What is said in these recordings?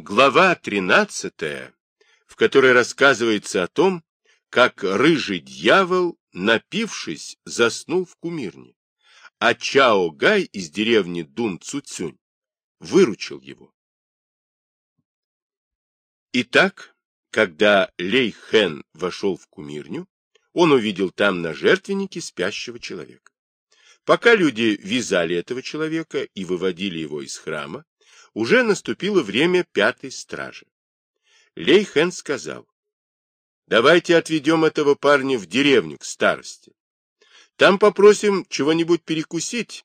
Глава 13, в которой рассказывается о том, как рыжий дьявол, напившись, заснул в кумирне, а Чао Гай из деревни Дун Цуцюнь выручил его. Итак, когда Лей Хэн вошел в кумирню, он увидел там на жертвеннике спящего человека. Пока люди вязали этого человека и выводили его из храма, уже наступило время пятой стражи. Лей Хэн сказал, давайте отведем этого парня в деревню к старости. Там попросим чего-нибудь перекусить,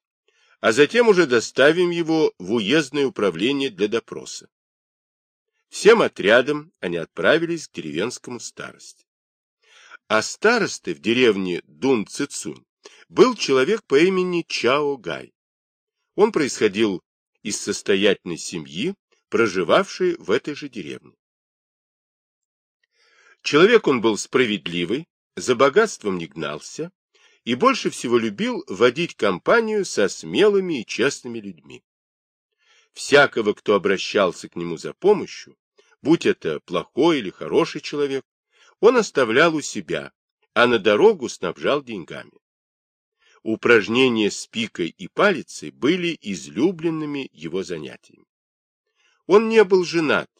а затем уже доставим его в уездное управление для допроса. Всем отрядом они отправились к деревенскому старости. А старосты в деревне Дун Цицунь был человек по имени Чао Гай. Он происходил из состоятельной семьи, проживавшей в этой же деревне. Человек он был справедливый, за богатством не гнался и больше всего любил водить компанию со смелыми и честными людьми. Всякого, кто обращался к нему за помощью, будь это плохой или хороший человек, он оставлял у себя, а на дорогу снабжал деньгами. Упражнения с пикой и палицей были излюбленными его занятиями. Он не был женат,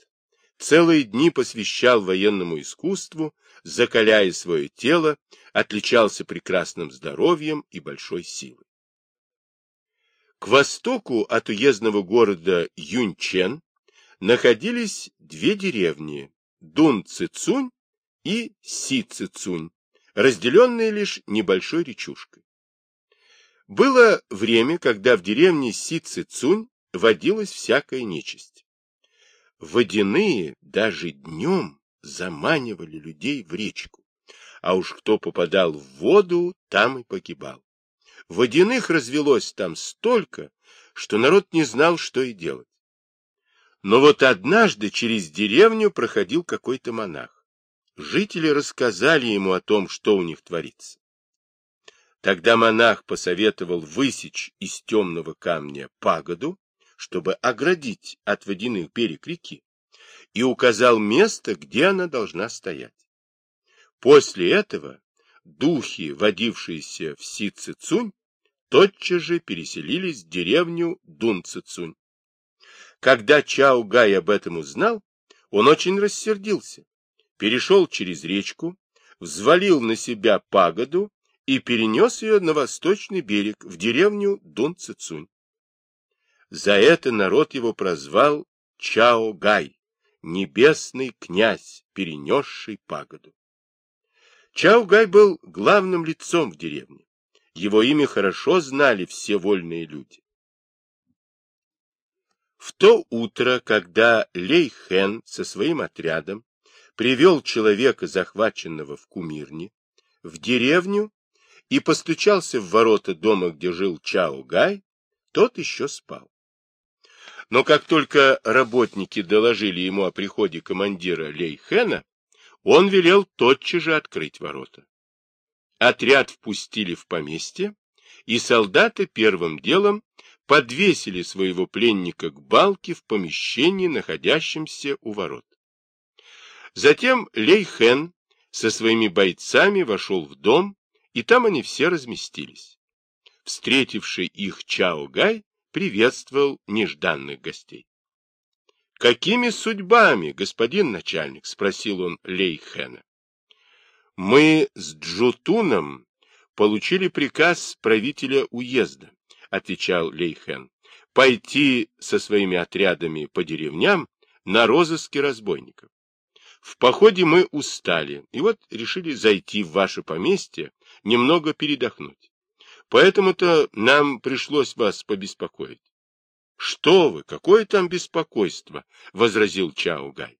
целые дни посвящал военному искусству, закаляя свое тело, отличался прекрасным здоровьем и большой силой. К востоку от уездного города Юньчен находились две деревни – Дун-Цицунь и Си-Цицунь, разделенные лишь небольшой речушкой. Было время, когда в деревне Си-Цицунь водилась всякая нечисть. Водяные даже днем заманивали людей в речку, а уж кто попадал в воду, там и погибал. Водяных развелось там столько, что народ не знал, что и делать. Но вот однажды через деревню проходил какой-то монах. Жители рассказали ему о том, что у них творится. Тогда монах посоветовал высечь из темного камня пагоду, чтобы оградить от водяных берег реки, и указал место, где она должна стоять. После этого духи, водившиеся в Си-Цицунь, тотчас же переселились в деревню Дун-Цицунь. Когда Чао Гай об этом узнал, он очень рассердился, перешел через речку, взвалил на себя пагоду и перенес ее на восточный берег, в деревню Дун-Цицунь. За это народ его прозвал Чао-Гай, небесный князь, перенесший пагоду. Чао-Гай был главным лицом в деревне. Его имя хорошо знали все вольные люди. В то утро, когда Лей Хэн со своим отрядом привел человека, захваченного в Кумирне, в деревню и постучался в ворота дома, где жил Чао Гай, тот еще спал. Но как только работники доложили ему о приходе командира Лейхена, он велел тотчас же открыть ворота. Отряд впустили в поместье, и солдаты первым делом подвесили своего пленника к балке в помещении, находящемся у ворот. Затем Лейхен со своими бойцами вошел в дом и там они все разместились. Встретивший их Чао Гай приветствовал нежданных гостей. — Какими судьбами, господин начальник? — спросил он Лей Хэна. — Мы с Джутуном получили приказ правителя уезда, — отвечал Лей Хэн, — пойти со своими отрядами по деревням на розыски разбойников. В походе мы устали, и вот решили зайти в ваше поместье, немного передохнуть. Поэтому-то нам пришлось вас побеспокоить. — Что вы, какое там беспокойство? — возразил Чаугай.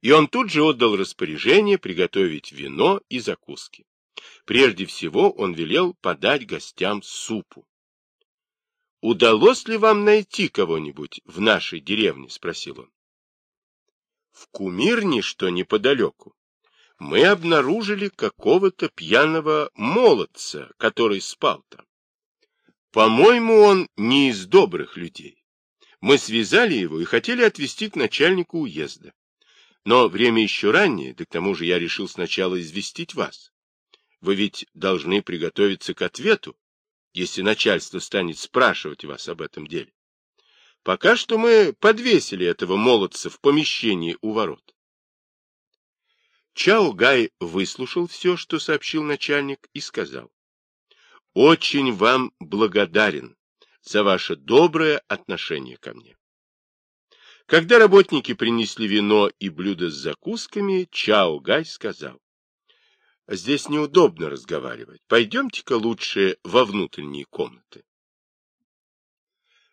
И он тут же отдал распоряжение приготовить вино и закуски. Прежде всего он велел подать гостям супу. — Удалось ли вам найти кого-нибудь в нашей деревне? — спросил он в кумирне, что неподалеку, мы обнаружили какого-то пьяного молодца, который спал там. По-моему, он не из добрых людей. Мы связали его и хотели отвезти к начальнику уезда. Но время еще раннее, да к тому же я решил сначала известить вас. Вы ведь должны приготовиться к ответу, если начальство станет спрашивать вас об этом деле. Пока что мы подвесили этого молодца в помещении у ворот. Чао Гай выслушал все, что сообщил начальник, и сказал. Очень вам благодарен за ваше доброе отношение ко мне. Когда работники принесли вино и блюда с закусками, Чао Гай сказал. Здесь неудобно разговаривать. Пойдемте-ка лучше во внутренние комнаты.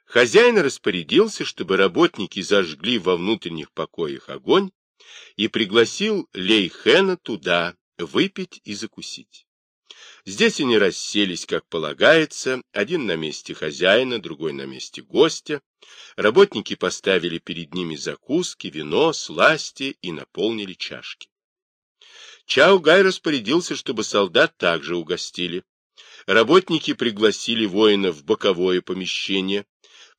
Хозяин распорядился, чтобы работники зажгли во внутренних покоях огонь и пригласил Лей Хэна туда выпить и закусить. Здесь они расселись, как полагается, один на месте хозяина, другой на месте гостя. Работники поставили перед ними закуски, вино, сласти и наполнили чашки. Чао Гай распорядился, чтобы солдат также угостили. Работники пригласили воина в боковое помещение,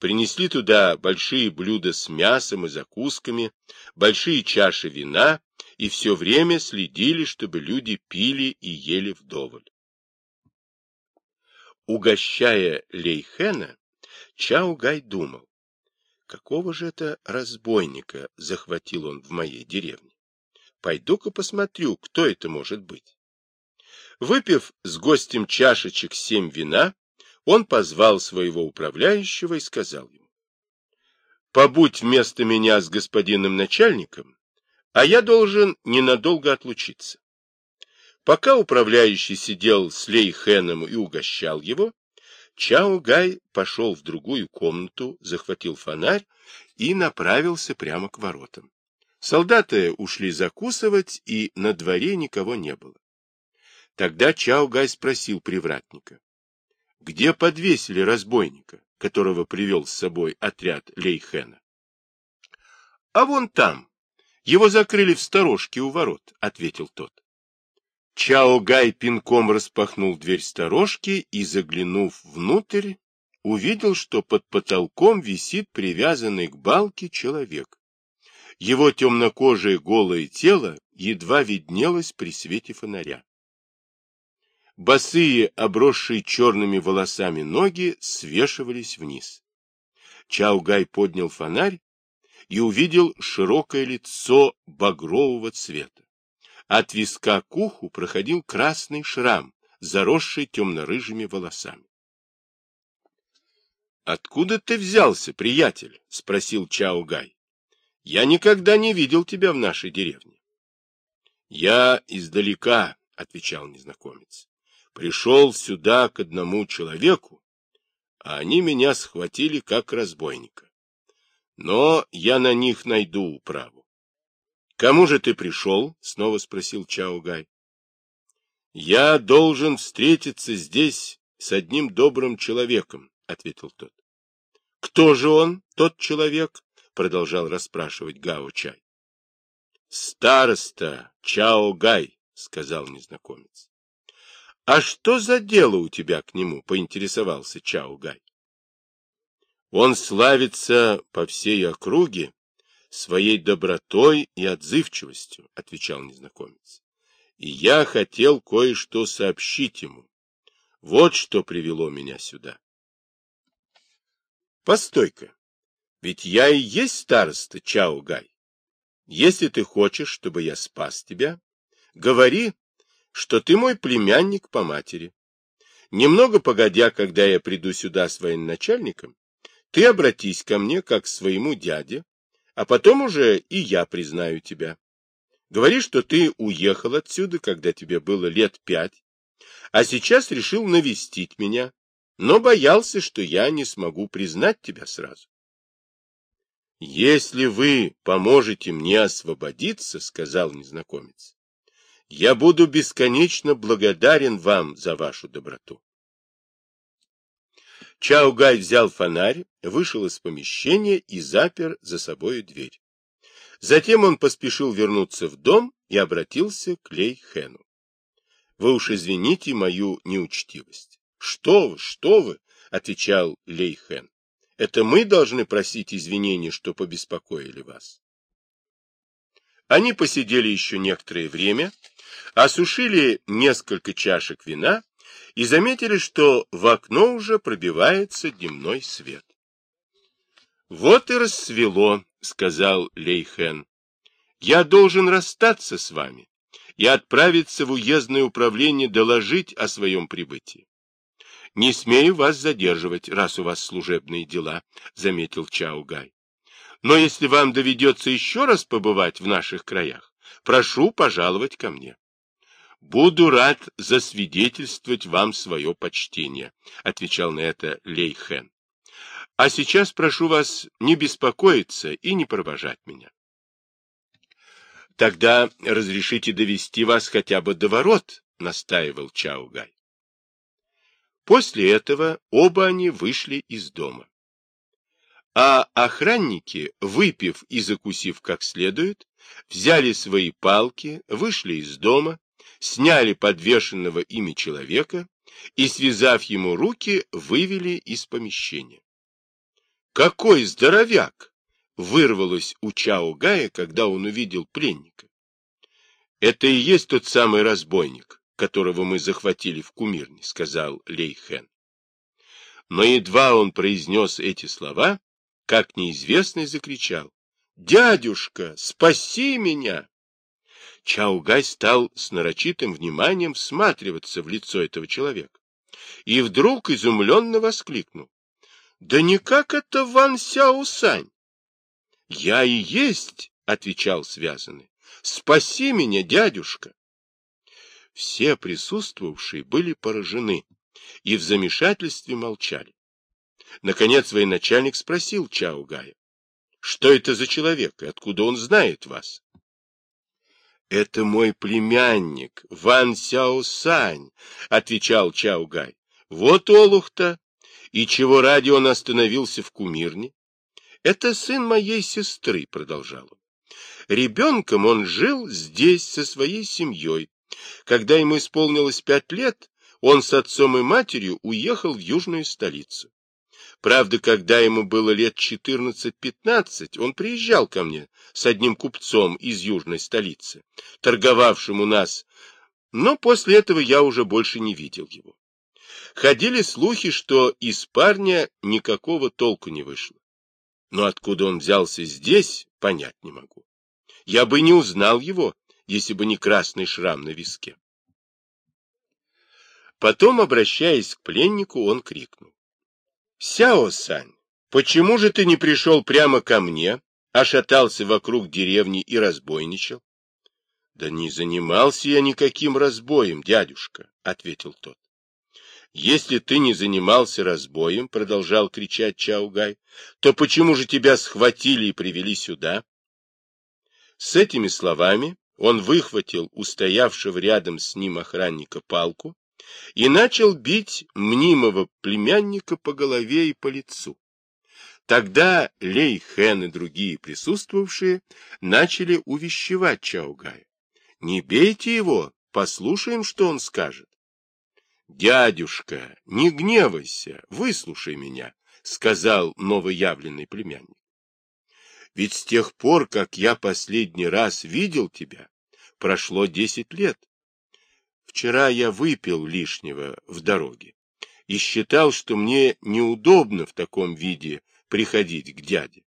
принесли туда большие блюда с мясом и закусками, большие чаши вина и все время следили, чтобы люди пили и ели вдоволь. Угощая Лейхена, Чао Гай думал, какого же это разбойника захватил он в моей деревне? Пойду-ка посмотрю, кто это может быть. Выпив с гостем чашечек семь вина, он позвал своего управляющего и сказал ему, «Побудь вместо меня с господином начальником, а я должен ненадолго отлучиться». Пока управляющий сидел с Лейхеном и угощал его, Чао Гай пошел в другую комнату, захватил фонарь и направился прямо к воротам. Солдаты ушли закусывать, и на дворе никого не было. Тогда Чао Гай спросил привратника, где подвесили разбойника, которого привел с собой отряд Лейхена? — А вон там. Его закрыли в сторожке у ворот, — ответил тот. Чао Гай пинком распахнул дверь сторожки и, заглянув внутрь, увидел, что под потолком висит привязанный к балке человек. Его темнокожее голое тело едва виднелось при свете фонаря. Босые, обросшие черными волосами ноги свешивались вниз. Чаугай поднял фонарь и увидел широкое лицо багрового цвета. От виска к уху проходил красный шрам, заросший темно-рыжими волосами. — Откуда ты взялся, приятель? — спросил Чаугай. — Я никогда не видел тебя в нашей деревне. — Я издалека, — отвечал незнакомец пришел сюда к одному человеку, а они меня схватили как разбойника. Но я на них найду управу. — Кому же ты пришел? — снова спросил Чаугай. — Я должен встретиться здесь с одним добрым человеком, — ответил тот. — Кто же он, тот человек? — продолжал расспрашивать Гао Чай. — Староста Чао-Гай, — сказал незнакомец. — А что за дело у тебя к нему? — поинтересовался Чао Гай. — Он славится по всей округе своей добротой и отзывчивостью, — отвечал незнакомец. — И я хотел кое-что сообщить ему. Вот что привело меня сюда. — Постой-ка, ведь я и есть староста Чао Гай. Если ты хочешь, чтобы я спас тебя, говори, что ты мой племянник по матери. Немного погодя, когда я приду сюда с военачальником, ты обратись ко мне как к своему дяде, а потом уже и я признаю тебя. Говори, что ты уехал отсюда, когда тебе было лет пять, а сейчас решил навестить меня, но боялся, что я не смогу признать тебя сразу. «Если вы поможете мне освободиться, — сказал незнакомец, я буду бесконечно благодарен вам за вашу доброту. Чаугай взял фонарь, вышел из помещения и запер за собой дверь. Затем он поспешил вернуться в дом и обратился к Лей Хэну. — Вы уж извините мою неучтивость. — Что вы, что вы, — отвечал Лей Хэн. Это мы должны просить извинений, что побеспокоили вас. Они посидели еще некоторое время, осушили несколько чашек вина и заметили, что в окно уже пробивается дневной свет. «Вот и рассвело», — сказал Лейхен. «Я должен расстаться с вами и отправиться в уездное управление доложить о своем прибытии. Не смею вас задерживать, раз у вас служебные дела, — заметил Чаугай. Но если вам доведется еще раз побывать в наших краях, прошу пожаловать ко мне. Буду рад засвидетельствовать вам свое почтение, — отвечал на это Лейхен. А сейчас прошу вас не беспокоиться и не провожать меня. Тогда разрешите довести вас хотя бы до ворот, — настаивал Чаугай. После этого оба они вышли из дома. А охранники, выпив и закусив как следует, взяли свои палки, вышли из дома, сняли подвешенного ими человека и, связав ему руки, вывели из помещения. «Какой здоровяк!» — вырвалось у Чао Гая, когда он увидел пленника. «Это и есть тот самый разбойник, которого мы захватили в Кумирне», — сказал Лейхен. Но едва он произнес эти слова, как неизвестный закричал. «Дядюшка, спаси меня!» Чаугай стал с нарочитым вниманием всматриваться в лицо этого человека и вдруг изумленно воскликнул. «Да никак это Ван Сяосань!» «Я и есть!» — отвечал связанный. «Спаси меня, дядюшка!» Все присутствовавшие были поражены и в замешательстве молчали. Наконец военачальник спросил Чао Гая, что это за человек и откуда он знает вас? Это мой племянник, Ван Сяо Сань, отвечал Чао Гай. Вот олух-то! И чего ради он остановился в кумирне? Это сын моей сестры, продолжал он. Ребенком он жил здесь со своей семьей, когда ему исполнилось пять лет, он с отцом и матерью уехал в южную столицу. Правда, когда ему было лет 14-15, он приезжал ко мне с одним купцом из южной столицы, торговавшим у нас, но после этого я уже больше не видел его. Ходили слухи, что из парня никакого толку не вышло. Но откуда он взялся здесь, понять не могу. Я бы не узнал его, если бы не красный шрам на виске. Потом, обращаясь к пленнику, он крикнул. — Сяо-сань, почему же ты не пришел прямо ко мне, а шатался вокруг деревни и разбойничал? — Да не занимался я никаким разбоем, дядюшка, — ответил тот. — Если ты не занимался разбоем, — продолжал кричать Чаугай, — то почему же тебя схватили и привели сюда? С этими словами он выхватил у стоявшего рядом с ним охранника палку и начал бить мнимого племянника по голове и по лицу. Тогда Лей Хэн и другие присутствовавшие начали увещевать Чаугая. «Не бейте его, послушаем, что он скажет». «Дядюшка, не гневайся, выслушай меня», — сказал новоявленный племянник. Ведь с тех пор, как я последний раз видел тебя, прошло десять лет. Вчера я выпил лишнего в дороге и считал, что мне неудобно в таком виде приходить к дяде.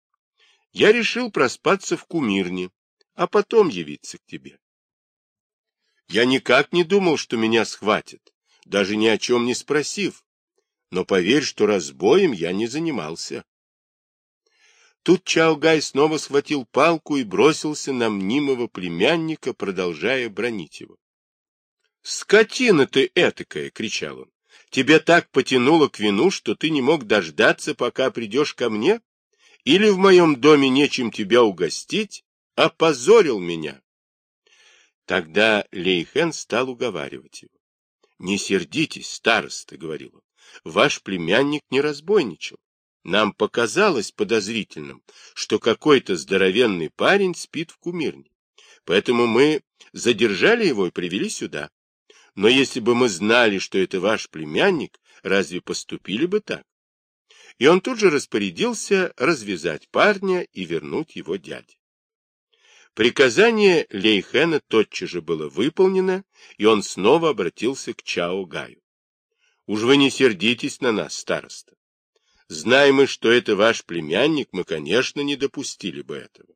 Я решил проспаться в кумирне, а потом явиться к тебе. Я никак не думал, что меня схватят, даже ни о чем не спросив. Но поверь, что разбоем я не занимался. Тут Чаогай снова схватил палку и бросился на мнимого племянника, продолжая бронить его. «Скотина ты этакая!» — кричал он. «Тебе так потянуло к вину, что ты не мог дождаться, пока придешь ко мне? Или в моем доме нечем тебя угостить? Опозорил меня!» Тогда Лейхен стал уговаривать его. «Не сердитесь, староста», — говорил он, — «ваш племянник не разбойничал. Нам показалось подозрительным, что какой-то здоровенный парень спит в кумирне. Поэтому мы задержали его и привели сюда. Но если бы мы знали, что это ваш племянник, разве поступили бы так? и он тут же распорядился развязать парня и вернуть его дяде. Приказание Лейхена тотчас же было выполнено, и он снова обратился к Чао Гаю. «Уж вы не сердитесь на нас, староста. Знаем мы, что это ваш племянник, мы, конечно, не допустили бы этого.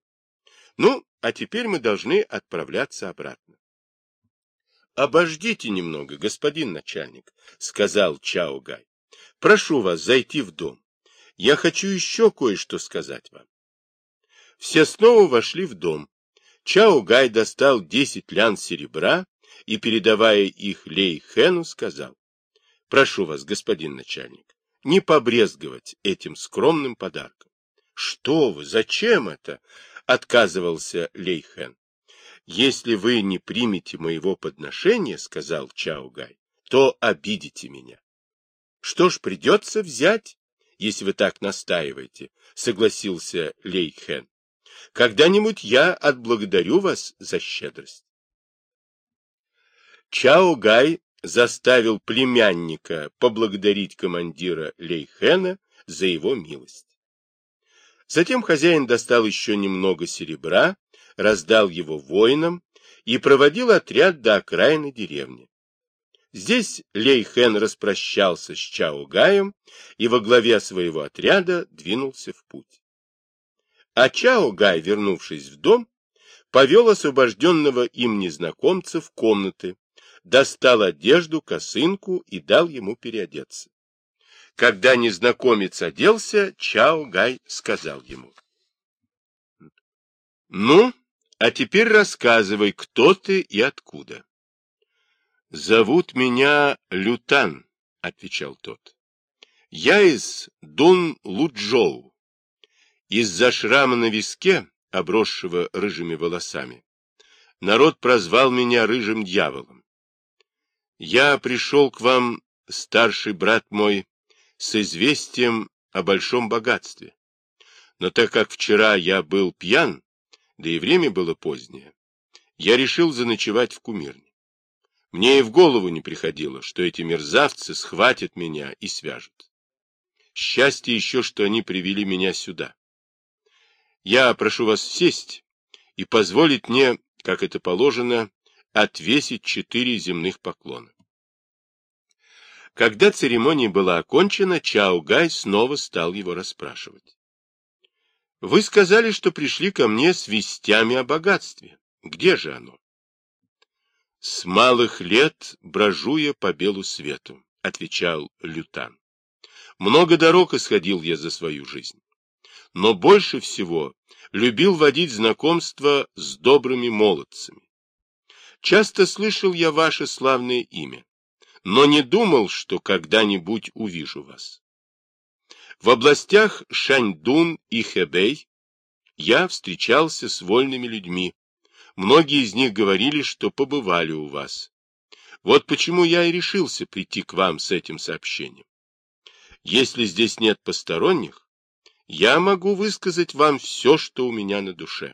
Ну, а теперь мы должны отправляться обратно. «Обождите немного, господин начальник», — сказал Чао Гай. «Прошу вас зайти в дом. Я хочу еще кое-что сказать вам». Все снова вошли в дом. Чао Гай достал десять лян серебра и, передавая их Лей Хэну, сказал. «Прошу вас, господин начальник, не побрезговать этим скромным подарком». «Что вы, зачем это?» — отказывался Лей Хэн. «Если вы не примете моего подношения, — сказал Чао Гай, — то обидите меня». «Что ж, придется взять, если вы так настаиваете», — согласился Лей Хэн. «Когда-нибудь я отблагодарю вас за щедрость». Чао Гай заставил племянника поблагодарить командира Лейхена за его милость. Затем хозяин достал еще немного серебра раздал его воинам и проводил отряд до окраины деревни. Здесь Лейхен распрощался с Чао-Гаем и во главе своего отряда двинулся в путь. А Чао-Гай, вернувшись в дом, повел освобожденного им незнакомца в комнаты, достал одежду, косынку и дал ему переодеться. Когда незнакомец оделся, Чао-Гай сказал ему. — Ну, а теперь рассказывай, кто ты и откуда. — Зовут меня Лютан, — отвечал тот. — Я из Дун-Луджоу. Из-за шрама на виске, обросшего рыжими волосами, народ прозвал меня рыжим дьяволом. Я пришел к вам, старший брат мой, с известием о большом богатстве. Но так как вчера я был пьян, да и время было позднее, я решил заночевать в кумирне. Мне и в голову не приходило, что эти мерзавцы схватят меня и свяжут. Счастье еще, что они привели меня сюда. Я прошу вас сесть и позволить мне, как это положено, отвесить четыре земных поклона. Когда церемония была окончена, Чао Гай снова стал его расспрашивать. Вы сказали, что пришли ко мне с вестями о богатстве. Где же оно? С малых лет брожу я по белу свету, отвечал Лютан. Много дорог исходил я за свою жизнь. Но больше всего любил водить знакомства с добрыми молодцами. Часто слышал я ваше славное имя, но не думал, что когда-нибудь увижу вас. В областях Шаньдун и Хэбэй я встречался с вольными людьми. Многие из них говорили, что побывали у вас. Вот почему я и решился прийти к вам с этим сообщением. Если здесь нет посторонних, я могу высказать вам все, что у меня на душе.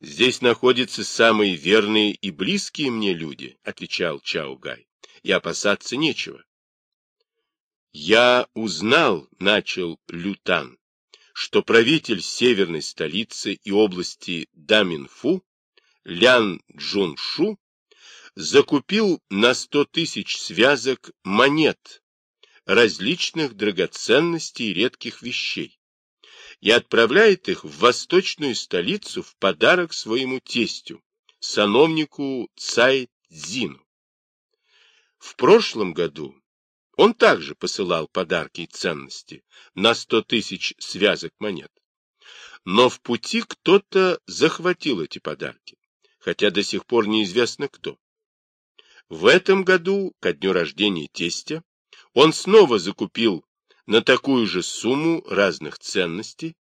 Здесь находятся самые верные и близкие мне люди, отвечал Чао Гай, и опасаться нечего. Я узнал, начал Лютан, что правитель северной столицы и области Даминфу, Лян Джуншу, закупил на сто тысяч связок монет, различных драгоценностей и редких вещей, и отправляет их в восточную столицу в подарок своему тестю, сановнику Цай Цзину. В прошлом году он также посылал подарки и ценности на сто тысяч связок монет. Но в пути кто-то захватил эти подарки, хотя до сих пор неизвестно кто. В этом году, ко дню рождения тестя, он снова закупил на такую же сумму разных ценностей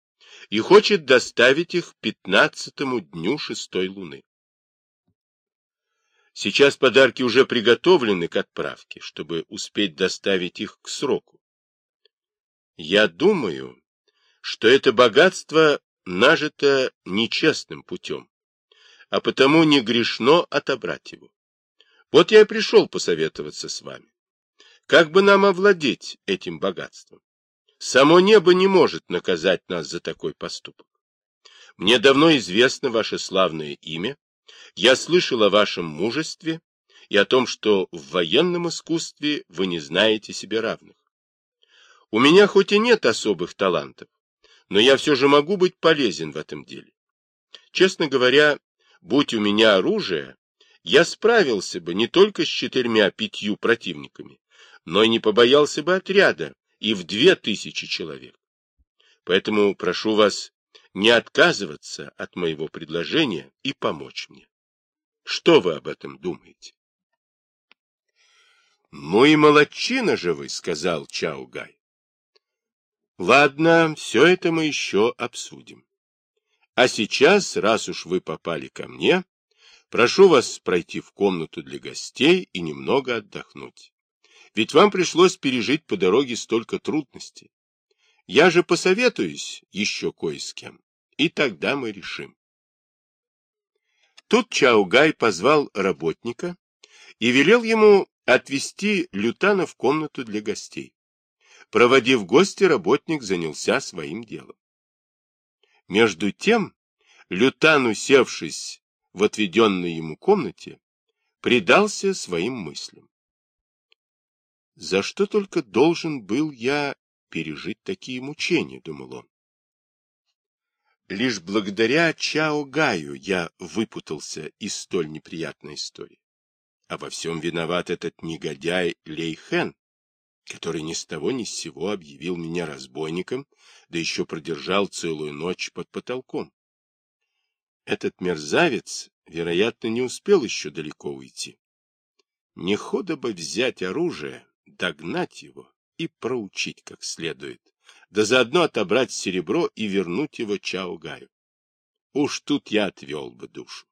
и хочет доставить их к пятнадцатому дню шестой луны. Сейчас подарки уже приготовлены к отправке, чтобы успеть доставить их к сроку. Я думаю, что это богатство нажито нечестным путем, а потому не грешно отобрать его. Вот я и пришел посоветоваться с вами. Как бы нам овладеть этим богатством? Само небо не может наказать нас за такой поступок. Мне давно известно ваше славное имя, я слышал о вашем мужестве и о том, что в военном искусстве вы не знаете себе равных. У меня хоть и нет особых талантов, но я все же могу быть полезен в этом деле. Честно говоря, будь у меня оружие, я справился бы не только с четырьмя-пятью противниками, но и не побоялся бы отряда и в две тысячи человек. Поэтому прошу вас не отказываться от моего предложения и помочь мне. Что вы об этом думаете? — Ну и молодчина же вы, — сказал Чао Гай. — Ладно, все это мы еще обсудим. А сейчас, раз уж вы попали ко мне, прошу вас пройти в комнату для гостей и немного отдохнуть. Ведь вам пришлось пережить по дороге столько трудностей. Я же посоветуюсь еще кое с кем, и тогда мы решим. Тут Чаугай позвал работника и велел ему отвести Лютана в комнату для гостей. Проводив гости, работник занялся своим делом. Между тем, Лютан, усевшись в отведенной ему комнате, предался своим мыслям. За что только должен был я пережить такие мучения, думал он. Лишь благодаря Чао Гаю я выпутался из столь неприятной истории. А во всем виноват этот негодяй Лей Хэн, который ни с того ни с сего объявил меня разбойником, да еще продержал целую ночь под потолком. Этот мерзавец, вероятно, не успел еще далеко уйти. Не хода бы взять оружие, догнать его и проучить как следует, да заодно отобрать серебро и вернуть его Чао-Гаю. Уж тут я отвел бы душу.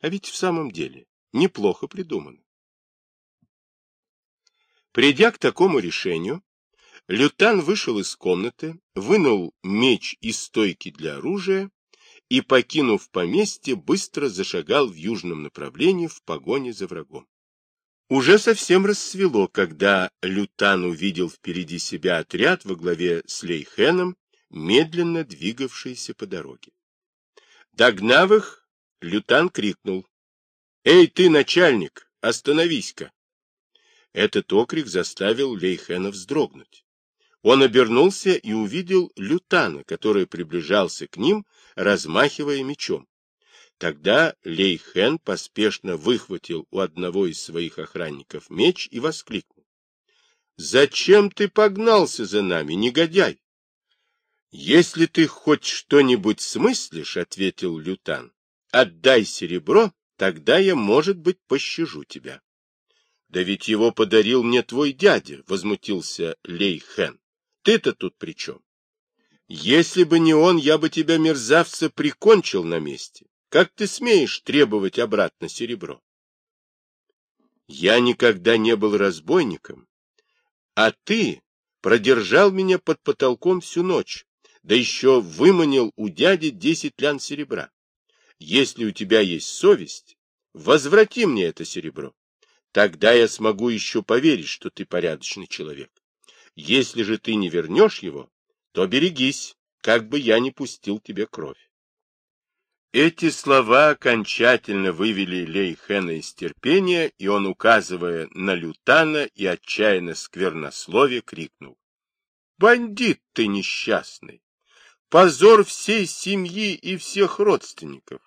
А ведь в самом деле неплохо придумано. Придя к такому решению, Лютан вышел из комнаты, вынул меч из стойки для оружия и, покинув поместье, быстро зашагал в южном направлении в погоне за врагом. Уже совсем рассвело, когда Лютан увидел впереди себя отряд во главе с Лейхеном, медленно двигавшийся по дороге. Догнав их, Лютан крикнул. — Эй, ты, начальник, остановись-ка! Этот окрик заставил Лейхена вздрогнуть. Он обернулся и увидел Лютана, который приближался к ним, размахивая мечом. Тогда Лейхен поспешно выхватил у одного из своих охранников меч и воскликнул. — Зачем ты погнался за нами, негодяй? — Если ты хоть что-нибудь смыслишь, — ответил Лютан, — отдай серебро, тогда я, может быть, пощажу тебя. — Да ведь его подарил мне твой дядя, — возмутился Лейхен. — Ты-то тут при чем? Если бы не он, я бы тебя, мерзавца, прикончил на месте. Как ты смеешь требовать обратно серебро? Я никогда не был разбойником, а ты продержал меня под потолком всю ночь, да еще выманил у дяди десять лян серебра. Если у тебя есть совесть, возврати мне это серебро. Тогда я смогу еще поверить, что ты порядочный человек. Если же ты не вернешь его, то берегись, как бы я не пустил тебе кровь. Эти слова окончательно вывели Лейхена из терпения, и он, указывая на Лютана и отчаянно сквернословие, крикнул. — Бандит ты несчастный! Позор всей семьи и всех родственников!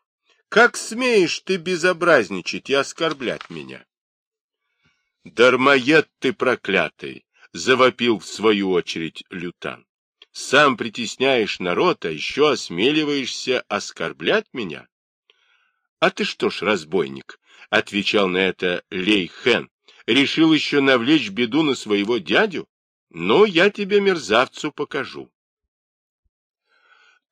Как смеешь ты безобразничать и оскорблять меня? — Дармоед ты проклятый! — завопил в свою очередь Лютан сам притесняешь народ, а еще осмеливаешься оскорблять меня? — А ты что ж, разбойник, — отвечал на это Лей Хэн, — решил еще навлечь беду на своего дядю? Ну, я тебе, мерзавцу, покажу.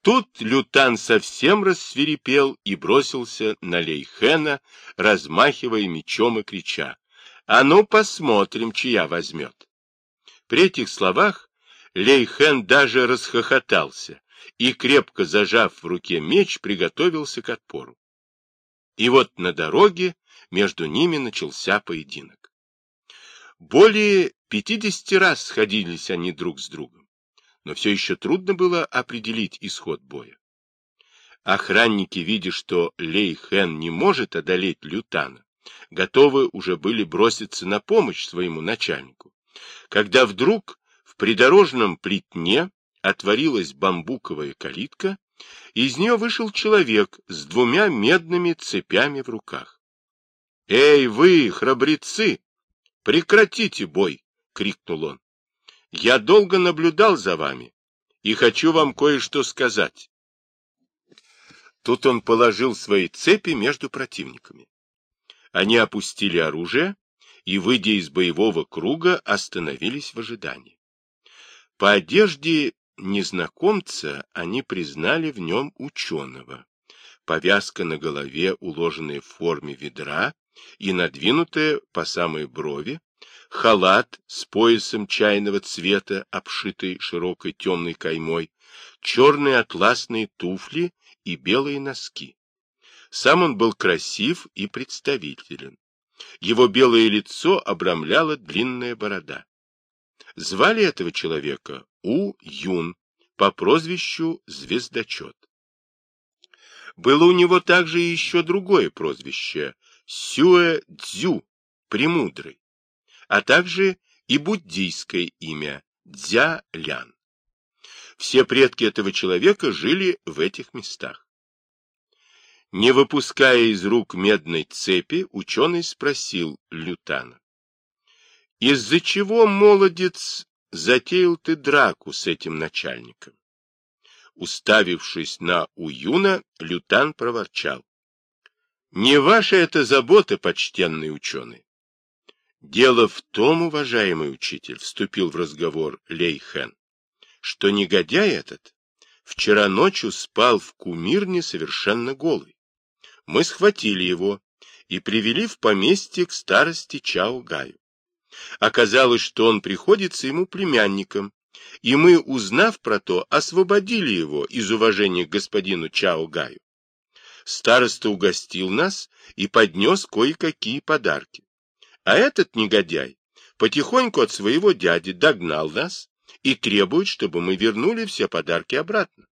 Тут Лютан совсем рассверепел и бросился на Лейхена, размахивая мечом и крича. — А ну, посмотрим, чья возьмет. При этих словах Лейхен даже расхохотался и, крепко зажав в руке меч, приготовился к отпору. И вот на дороге между ними начался поединок. Более пятидесяти раз сходились они друг с другом, но все еще трудно было определить исход боя. Охранники, видя, что Лей Хэн не может одолеть Лютана, готовы уже были броситься на помощь своему начальнику, когда вдруг придорожном плетне отворилась бамбуковая калитка, из нее вышел человек с двумя медными цепями в руках. — Эй, вы, храбрецы! Прекратите бой! — крикнул он. — Я долго наблюдал за вами и хочу вам кое-что сказать. Тут он положил свои цепи между противниками. Они опустили оружие и, выйдя из боевого круга, остановились в ожидании. По одежде незнакомца они признали в нем ученого. Повязка на голове, уложенная в форме ведра и надвинутая по самой брови, халат с поясом чайного цвета, обшитый широкой темной каймой, черные атласные туфли и белые носки. Сам он был красив и представителен. Его белое лицо обрамляла длинная борода. Звали этого человека У Юн по прозвищу Звездочет. Было у него также еще другое прозвище Сюэ Цзю, Премудрый, а также и буддийское имя Дзя Лян. Все предки этого человека жили в этих местах. Не выпуская из рук медной цепи, ученый спросил Лютана. — Из-за чего, молодец, затеял ты драку с этим начальником? Уставившись на Уюна, Лютан проворчал. — Не ваша это забота, почтенный ученый. Дело в том, уважаемый учитель, вступил в разговор Лейхен, что негодяй этот вчера ночью спал в кумирне совершенно голый мы схватили его и привели в поместье к старости Чао Гаю. Оказалось, что он приходится ему племянником, и мы, узнав про то, освободили его из уважения к господину Чао Гаю. Староста угостил нас и поднес кое-какие подарки. А этот негодяй потихоньку от своего дяди догнал нас и требует, чтобы мы вернули все подарки обратно.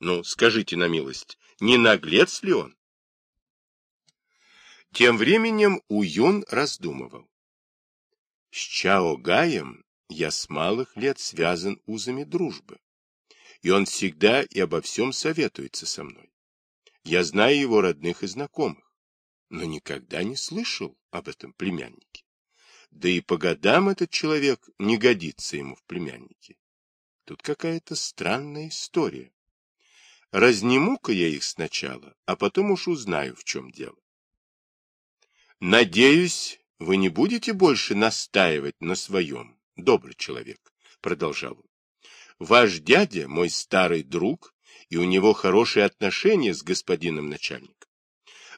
Ну, скажите на милость, не наглец ли он? Тем временем Уюн раздумывал. С Чао Гаем я с малых лет связан узами дружбы, и он всегда и обо всем советуется со мной. Я знаю его родных и знакомых, но никогда не слышал об этом племяннике. Да и по годам этот человек не годится ему в племяннике. Тут какая-то странная история. Разниму-ка я их сначала, а потом уж узнаю, в чем дело. Надеюсь, вы не будете больше настаивать на своем, добрый человек, продолжал он. Ваш дядя мой старый друг, и у него хорошие отношения с господином начальником.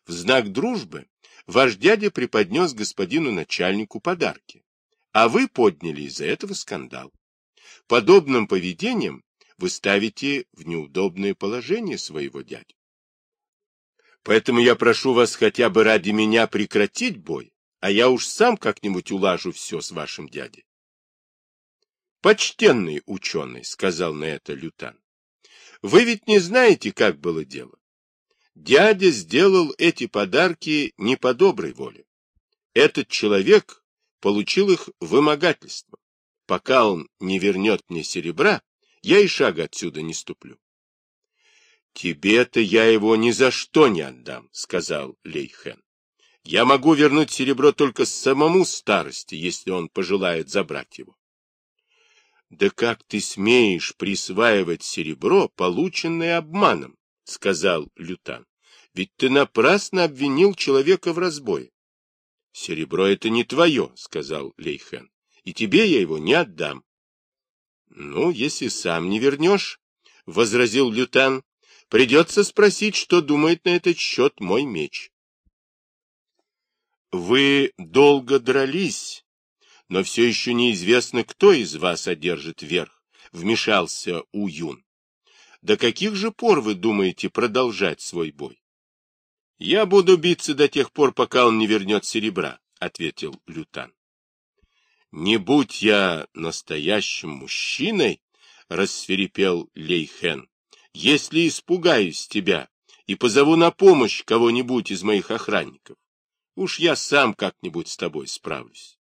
В знак дружбы ваш дядя преподнес господину начальнику подарки, а вы подняли из-за этого скандал. Подобным поведением вы ставите в неудобное положение своего дядю. Поэтому я прошу вас хотя бы ради меня прекратить бой, а я уж сам как-нибудь улажу все с вашим дядей. Почтенный ученый, — сказал на это Лютан, — вы ведь не знаете, как было дело. Дядя сделал эти подарки не по доброй воле. Этот человек получил их вымогательством. Пока он не вернет мне серебра, я и шага отсюда не ступлю. «Тебе-то я его ни за что не отдам», — сказал Лейхен. «Я могу вернуть серебро только самому старости, если он пожелает забрать его». «Да как ты смеешь присваивать серебро, полученное обманом?» — сказал Лютан. «Ведь ты напрасно обвинил человека в разбое». «Серебро это не твое», — сказал Лейхен, — «и тебе я его не отдам». «Ну, если сам не вернешь», — возразил Лютан, Придется спросить, что думает на этот счет мой меч. Вы долго дрались, но все еще неизвестно, кто из вас одержит верх, вмешался Уюн. До каких же пор вы думаете продолжать свой бой? Я буду биться до тех пор, пока он не вернет серебра, ответил Лютан. Не будь я настоящим мужчиной, — рассверепел Лейхен, — если испугаюсь тебя и позову на помощь кого-нибудь из моих охранников, уж я сам как-нибудь с тобой справлюсь.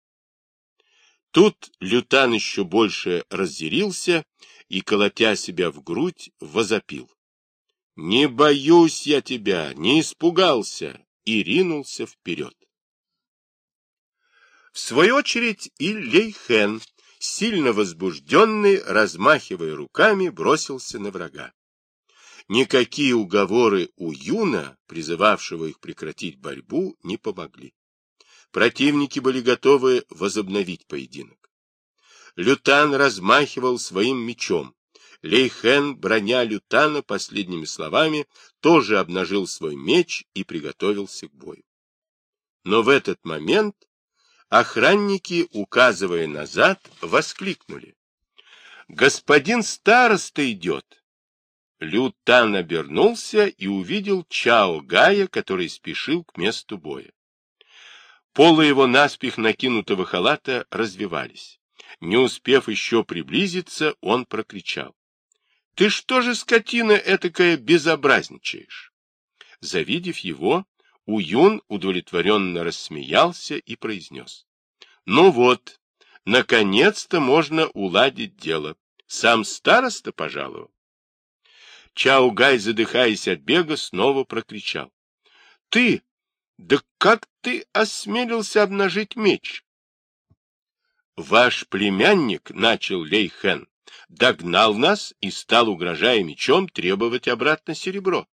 Тут Лютан еще больше разъярился и, колотя себя в грудь, возопил. — Не боюсь я тебя, не испугался! и ринулся вперед. В свою очередь и Лейхен, сильно возбужденный, размахивая руками, бросился на врага. Никакие уговоры у Юна, призывавшего их прекратить борьбу, не помогли. Противники были готовы возобновить поединок. Лютан размахивал своим мечом. Лейхен, броня Лютана последними словами, тоже обнажил свой меч и приготовился к бою. Но в этот момент охранники, указывая назад, воскликнули. «Господин староста идет!» Лютан обернулся и увидел Чао Гая, который спешил к месту боя. Полы его наспех накинутого халата развивались. Не успев еще приблизиться, он прокричал. — Ты что же, скотина этакая, безобразничаешь? Завидев его, Уюн удовлетворенно рассмеялся и произнес. — Ну вот, наконец-то можно уладить дело. Сам староста пожаловал. Чаугай, задыхаясь от бега, снова прокричал. — Ты, да как ты осмелился обнажить меч? Ваш племянник, — начал Лейхен, — догнал нас и стал, угрожая мечом, требовать обратно серебро.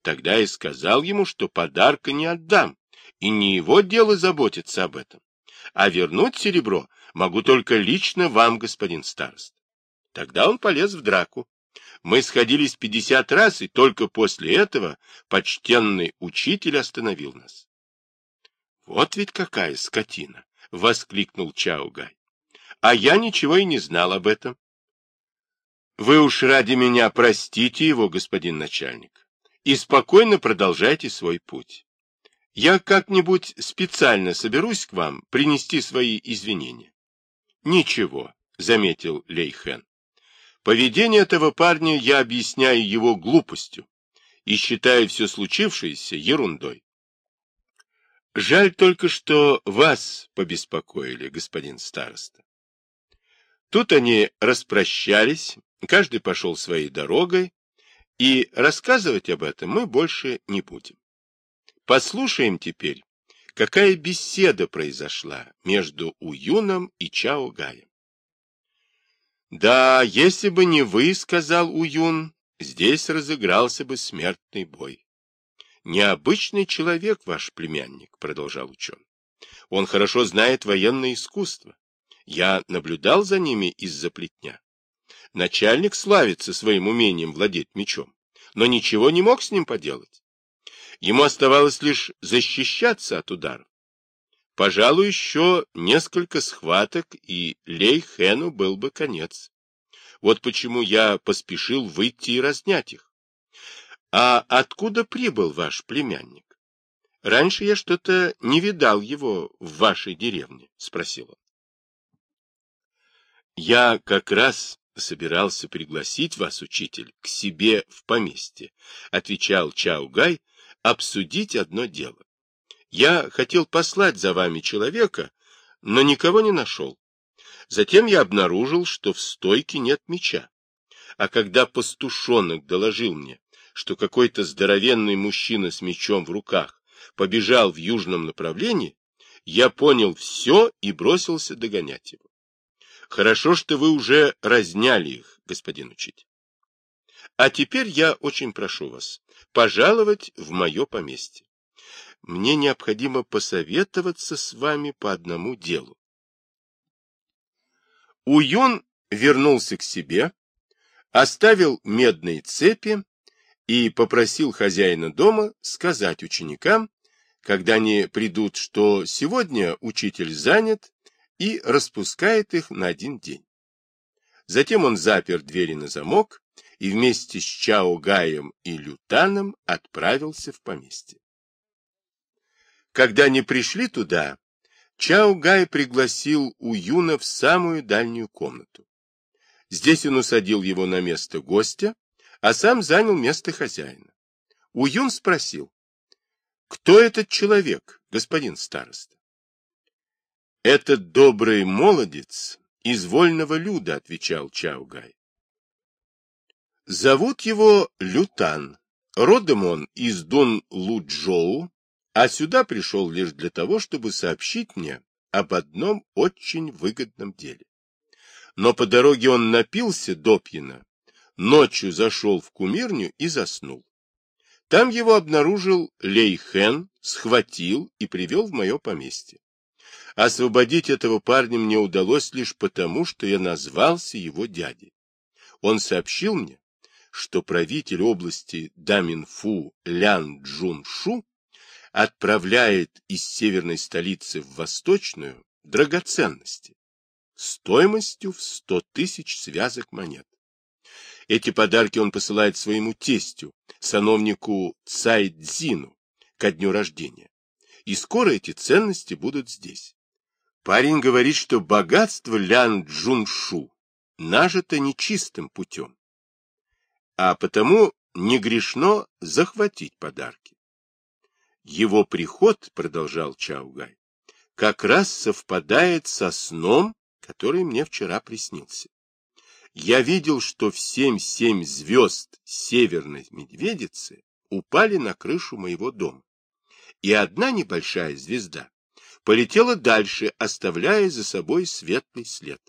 Тогда я сказал ему, что подарка не отдам, и не его дело заботиться об этом. А вернуть серебро могу только лично вам, господин старост. Тогда он полез в драку. Мы сходились пятьдесят раз, и только после этого почтенный учитель остановил нас. — Вот ведь какая скотина! — воскликнул Чаугай. — А я ничего и не знал об этом. — Вы уж ради меня простите его, господин начальник, и спокойно продолжайте свой путь. Я как-нибудь специально соберусь к вам принести свои извинения. — Ничего, — заметил Лейхен. Поведение этого парня я объясняю его глупостью и считаю все случившееся ерундой. Жаль только, что вас побеспокоили, господин староста. Тут они распрощались, каждый пошел своей дорогой, и рассказывать об этом мы больше не будем. Послушаем теперь, какая беседа произошла между Уюном и Чао Гаем. Да, если бы не вы, сказал Уюн, здесь разыгрался бы смертный бой. Необычный человек ваш племянник, продолжал ученый. Он хорошо знает военное искусство. Я наблюдал за ними из-за плетня. Начальник славится своим умением владеть мечом, но ничего не мог с ним поделать. Ему оставалось лишь защищаться от ударов. Пожалуй, еще несколько схваток, и Лей Хэну был бы конец. Вот почему я поспешил выйти и разнять их. А откуда прибыл ваш племянник? Раньше я что-то не видал его в вашей деревне, спросил он. Я как раз собирался пригласить вас, учитель, к себе в поместье, отвечал Чаугай, обсудить одно дело. Я хотел послать за вами человека, но никого не нашел. Затем я обнаружил, что в стойке нет меча. А когда пастушонок доложил мне, что какой-то здоровенный мужчина с мечом в руках побежал в южном направлении, я понял все и бросился догонять его. Хорошо, что вы уже разняли их, господин учитель. А теперь я очень прошу вас пожаловать в мое поместье мне необходимо посоветоваться с вами по одному делу. Уюн вернулся к себе, оставил медные цепи и попросил хозяина дома сказать ученикам, когда они придут, что сегодня учитель занят и распускает их на один день. Затем он запер двери на замок и вместе с Чао Гаем и Лютаном отправился в поместье. Когда они пришли туда, Чао Гай пригласил Уюна в самую дальнюю комнату. Здесь он усадил его на место гостя, а сам занял место хозяина. Уюн спросил, кто этот человек, господин староста? Этот добрый молодец из вольного люда, отвечал Чао Гай. Зовут его Лютан. Родом он из Дун-Луджоу, а сюда пришел лишь для того, чтобы сообщить мне об одном очень выгодном деле. Но по дороге он напился допьяно, ночью зашел в кумирню и заснул. Там его обнаружил Лейхен, схватил и привел в мое поместье. Освободить этого парня мне удалось лишь потому, что я назвался его дядей. Он сообщил мне, что правитель области Даминфу Лян Джуншу отправляет из северной столицы в восточную драгоценности стоимостью в сто тысяч связок монет. Эти подарки он посылает своему тестю, сановнику Цайдзину, ко дню рождения. И скоро эти ценности будут здесь. Парень говорит, что богатство Лян Джуншу нажито нечистым путем, а потому не грешно захватить подарки. Его приход, продолжал Чаугай, как раз совпадает со сном, который мне вчера приснился. Я видел, что в семь-семь звезд северной медведицы упали на крышу моего дома. И одна небольшая звезда полетела дальше, оставляя за собой светлый след.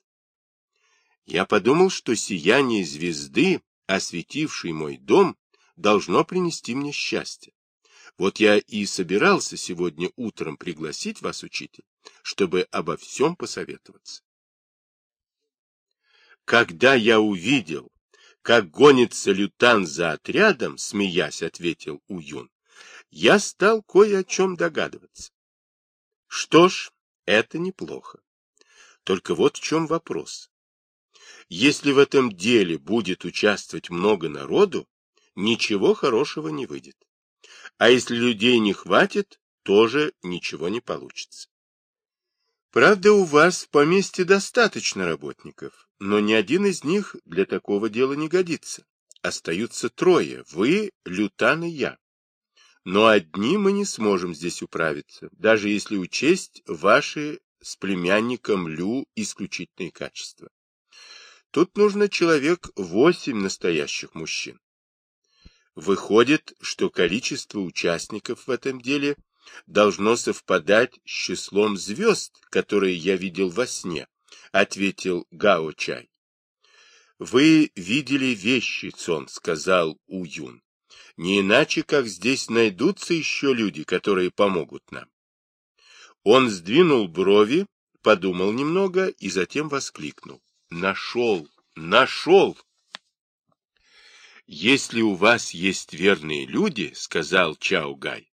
Я подумал, что сияние звезды, осветившей мой дом, должно принести мне счастье. Вот я и собирался сегодня утром пригласить вас, учитель, чтобы обо всем посоветоваться. Когда я увидел, как гонится лютан за отрядом, смеясь, ответил Уюн, я стал кое о чем догадываться. Что ж, это неплохо. Только вот в чем вопрос. Если в этом деле будет участвовать много народу, ничего хорошего не выйдет. А если людей не хватит, тоже ничего не получится. Правда, у вас в поместье достаточно работников, но ни один из них для такого дела не годится. Остаются трое, вы, Лютан и я. Но одни мы не сможем здесь управиться, даже если учесть ваши с племянником Лю исключительные качества. Тут нужно человек восемь настоящих мужчин. Выходит, что количество участников в этом деле должно совпадать с числом звезд, которые я видел во сне, ответил Гао Чай. Вы видели вещи, Цон, сказал Уюн. Не иначе, как здесь найдутся еще люди, которые помогут нам. Он сдвинул брови, подумал немного и затем воскликнул. Нашел! Нашел! Если у вас есть верные люди, сказал Чао Гай,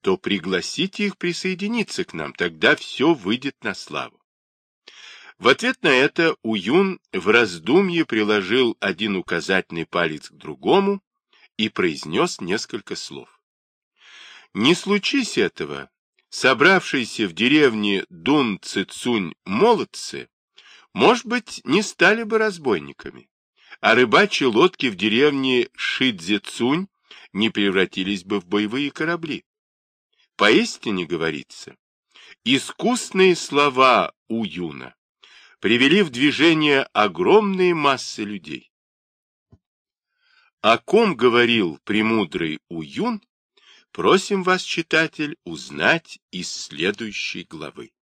то пригласите их присоединиться к нам, тогда все выйдет на славу. В ответ на это Уюн в раздумье приложил один указательный палец к другому и произнес несколько слов. Не случись этого, собравшиеся в деревне Дун-Цицунь молодцы, может быть, не стали бы разбойниками, а рыбачьи лодки в деревне Шидзецунь не превратились бы в боевые корабли. Поистине говорится, искусные слова Уюна привели в движение огромные массы людей. О ком говорил премудрый Уюн, просим вас, читатель, узнать из следующей главы.